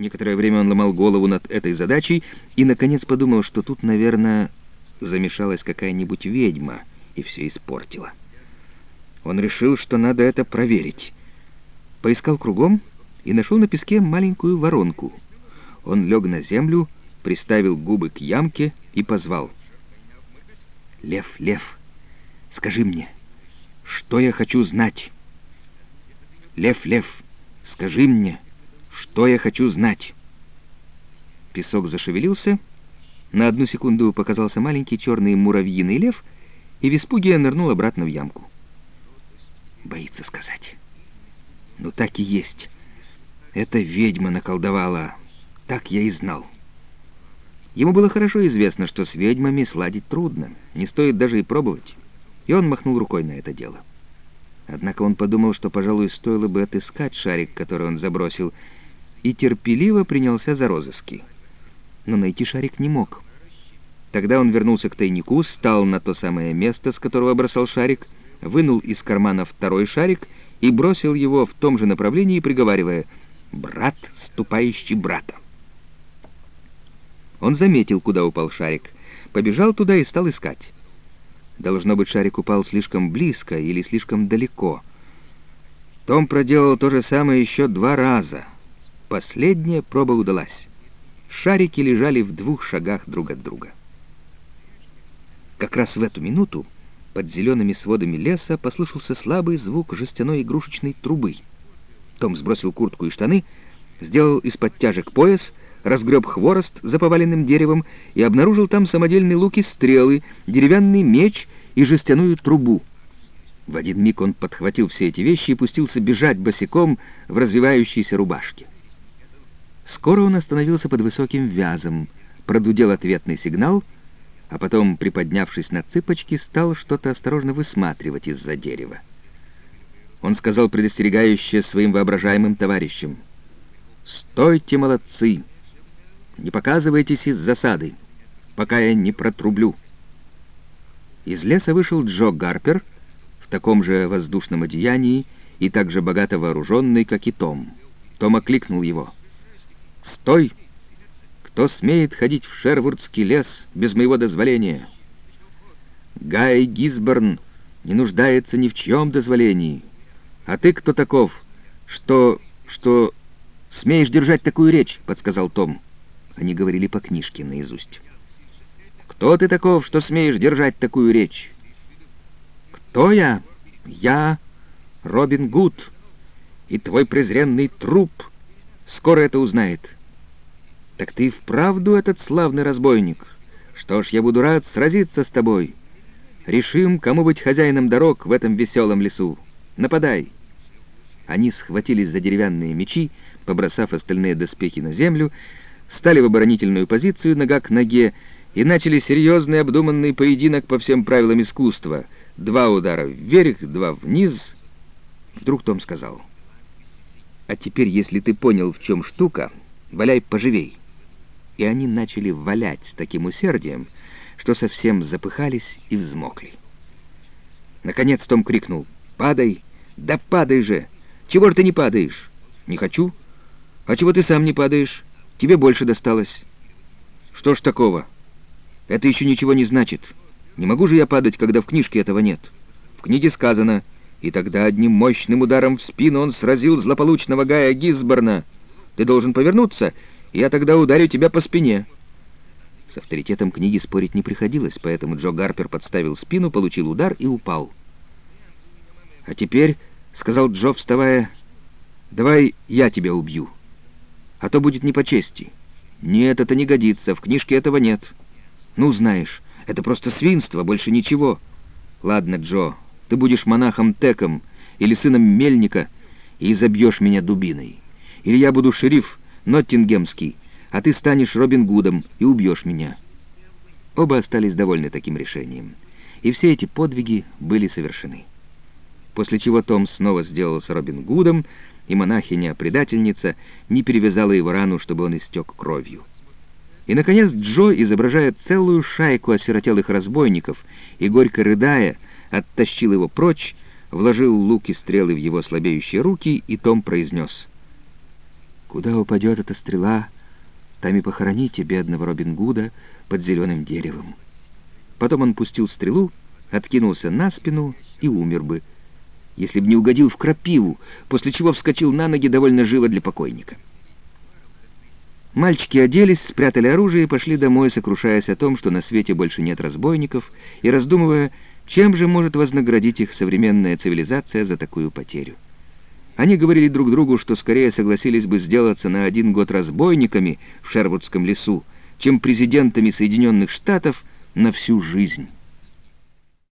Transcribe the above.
Некоторое время он ломал голову над этой задачей и, наконец, подумал, что тут, наверное, замешалась какая-нибудь ведьма и все испортила. Он решил, что надо это проверить. Поискал кругом и нашел на песке маленькую воронку. Он лег на землю, приставил губы к ямке и позвал. «Лев, лев, скажи мне, что я хочу знать?» «Лев, лев, скажи мне, что я хочу знать?» Песок зашевелился, на одну секунду показался маленький черный муравьиный лев и в испуге нырнул обратно в ямку. Боится сказать. Ну так и есть. Это ведьма наколдовала. Так я и знал. Ему было хорошо известно, что с ведьмами сладить трудно, не стоит даже и пробовать. И он махнул рукой на это дело. Однако он подумал, что, пожалуй, стоило бы отыскать шарик, который он забросил, и терпеливо принялся за розыски. Но найти шарик не мог. Тогда он вернулся к тайнику, стал на то самое место, с которого бросал шарик, вынул из кармана второй шарик и бросил его в том же направлении, приговаривая «Брат, ступающий брата». Он заметил, куда упал шарик, побежал туда и стал искать. Должно быть, шарик упал слишком близко или слишком далеко. Том проделал то же самое еще два раза. Последняя проба удалась. Шарики лежали в двух шагах друг от друга. Как раз в эту минуту под зелеными сводами леса послышался слабый звук жестяной игрушечной трубы. Том сбросил куртку и штаны, сделал из-под тяжек пояс, разгреб хворост за поваленным деревом и обнаружил там самодельный лук и стрелы, деревянный меч и жестяную трубу. В один миг он подхватил все эти вещи и пустился бежать босиком в развивающейся рубашке. Скоро он остановился под высоким вязом, продудел ответный сигнал, а потом, приподнявшись на цыпочки, стал что-то осторожно высматривать из-за дерева. Он сказал предостерегающе своим воображаемым товарищам, «Стойте, молодцы! Не показывайтесь из засады, пока я не протрублю». Из леса вышел Джо Гарпер в таком же воздушном одеянии и так же богато вооруженный, как и Том. Том окликнул его — «Стой! Кто смеет ходить в Шервудский лес без моего дозволения?» «Гай Гизборн не нуждается ни в чьем дозволении. А ты кто таков? Что... что... смеешь держать такую речь?» — подсказал Том. Они говорили по книжке наизусть. «Кто ты таков, что смеешь держать такую речь?» «Кто я? Я Робин Гуд, и твой презренный труп скоро это узнает». «Так ты вправду этот славный разбойник? Что ж, я буду рад сразиться с тобой. Решим, кому быть хозяином дорог в этом веселом лесу. Нападай!» Они схватились за деревянные мечи, побросав остальные доспехи на землю, стали в оборонительную позицию нога к ноге и начали серьезный обдуманный поединок по всем правилам искусства. Два удара вверх, два вниз. Вдруг Том сказал, «А теперь, если ты понял, в чем штука, валяй поживей» и они начали валять с таким усердием, что совсем запыхались и взмокли. Наконец Том крикнул «Падай! Да падай же! Чего ж ты не падаешь?» «Не хочу. А чего ты сам не падаешь? Тебе больше досталось». «Что ж такого? Это еще ничего не значит. Не могу же я падать, когда в книжке этого нет. В книге сказано, и тогда одним мощным ударом в спину он сразил злополучного Гая Гизборна. Ты должен повернуться я тогда ударю тебя по спине». С авторитетом книги спорить не приходилось, поэтому Джо Гарпер подставил спину, получил удар и упал. «А теперь», — сказал Джо, вставая, — «давай я тебя убью, а то будет не по чести». «Нет, это не годится, в книжке этого нет». «Ну, знаешь, это просто свинство, больше ничего». «Ладно, Джо, ты будешь монахом Теком или сыном Мельника и забьешь меня дубиной. Или я буду шериф Ноттингемский, а ты станешь Робин Гудом и убьешь меня». Оба остались довольны таким решением, и все эти подвиги были совершены. После чего Том снова сделался Робин Гудом, и монахиня-предательница не перевязала его рану, чтобы он истек кровью. И, наконец, Джо, изображая целую шайку осиротелых разбойников и, горько рыдая, оттащил его прочь, вложил лук и стрелы в его слабеющие руки, и Том произнес — Куда упадет эта стрела, там и похороните бедного Робин Гуда под зеленым деревом. Потом он пустил стрелу, откинулся на спину и умер бы, если б не угодил в крапиву, после чего вскочил на ноги довольно живо для покойника. Мальчики оделись, спрятали оружие и пошли домой, сокрушаясь о том, что на свете больше нет разбойников, и раздумывая, чем же может вознаградить их современная цивилизация за такую потерю. Они говорили друг другу, что скорее согласились бы сделаться на один год разбойниками в Шервудском лесу, чем президентами Соединенных Штатов на всю жизнь.